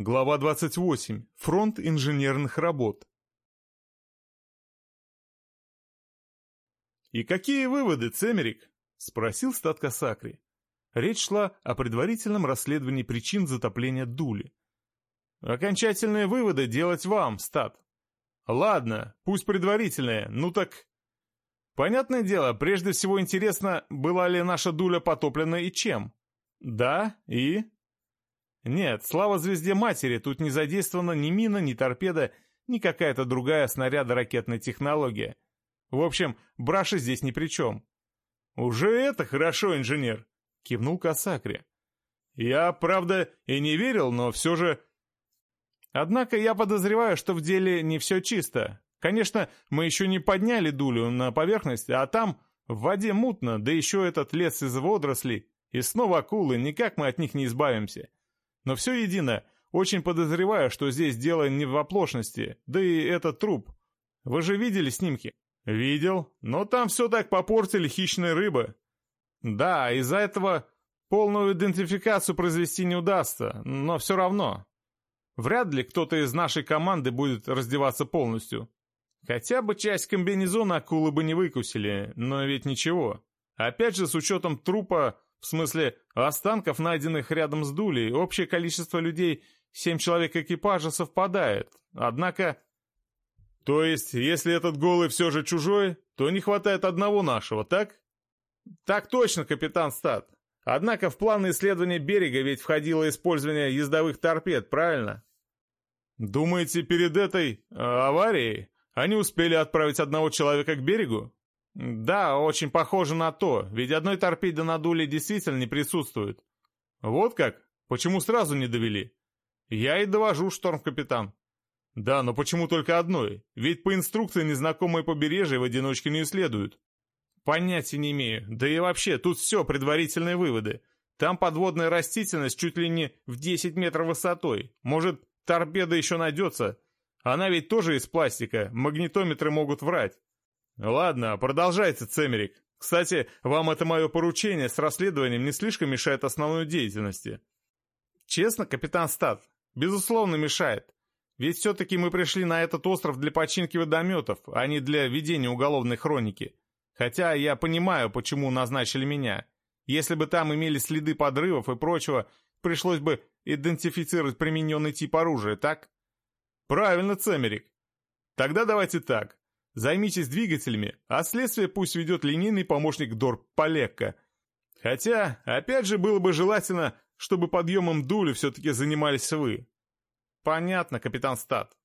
Глава 28. Фронт инженерных работ. «И какие выводы, Цемерик?» — спросил статка Сакри. Речь шла о предварительном расследовании причин затопления Дули. «Окончательные выводы делать вам, стат». «Ладно, пусть предварительные, ну так...» «Понятное дело, прежде всего интересно, была ли наша Дуля потоплена и чем?» «Да, и...» «Нет, слава звезде матери, тут не задействована ни мина, ни торпеда, ни какая-то другая снаряда ракетной технология. В общем, браши здесь ни при чем». «Уже это хорошо, инженер», — кивнул Касакри. «Я, правда, и не верил, но все же...» «Однако я подозреваю, что в деле не все чисто. Конечно, мы еще не подняли дулю на поверхность, а там в воде мутно, да еще этот лес из водорослей. И снова акулы, никак мы от них не избавимся. Но все едино, очень подозреваю, что здесь дело не в оплошности, да и этот труп. Вы же видели снимки? Видел, но там все так попортили хищные рыбы. Да, из-за этого полную идентификацию произвести не удастся, но все равно. Вряд ли кто-то из нашей команды будет раздеваться полностью. Хотя бы часть комбинезона акулы бы не выкусили, но ведь ничего. Опять же, с учетом трупа, в смысле останков, найденных рядом с дулей, общее количество людей, семь человек экипажа, совпадает. Однако... То есть, если этот голый все же чужой, то не хватает одного нашего, так? Так точно, капитан Стат. Однако в планы исследования берега ведь входило использование ездовых торпед, правильно? Думаете, перед этой э, аварией они успели отправить одного человека к берегу? Да, очень похоже на то, ведь одной торпеды на дуле действительно не присутствует. Вот как? Почему сразу не довели? Я и довожу, шторм-капитан. Да, но почему только одной? Ведь по инструкции незнакомые побережья в одиночке не исследуют. Понятия не имею. Да и вообще, тут все предварительные выводы. Там подводная растительность чуть ли не в 10 метров высотой. Может, торпеда еще найдется, она ведь тоже из пластика, магнитометры могут врать. Ладно, продолжайте, Цемерик. Кстати, вам это мое поручение с расследованием не слишком мешает основной деятельности? Честно, капитан Стат, безусловно мешает. Ведь все-таки мы пришли на этот остров для починки водометов, а не для ведения уголовной хроники. Хотя я понимаю, почему назначили меня. Если бы там имели следы подрывов и прочего, пришлось бы идентифицировать примененный тип оружия, так? Правильно, Цемерик. Тогда давайте так. Займитесь двигателями, а следствие пусть ведет линейный помощник Дор Полекко. Хотя, опять же, было бы желательно, чтобы подъемом дули все-таки занимались вы. Понятно, капитан Стат.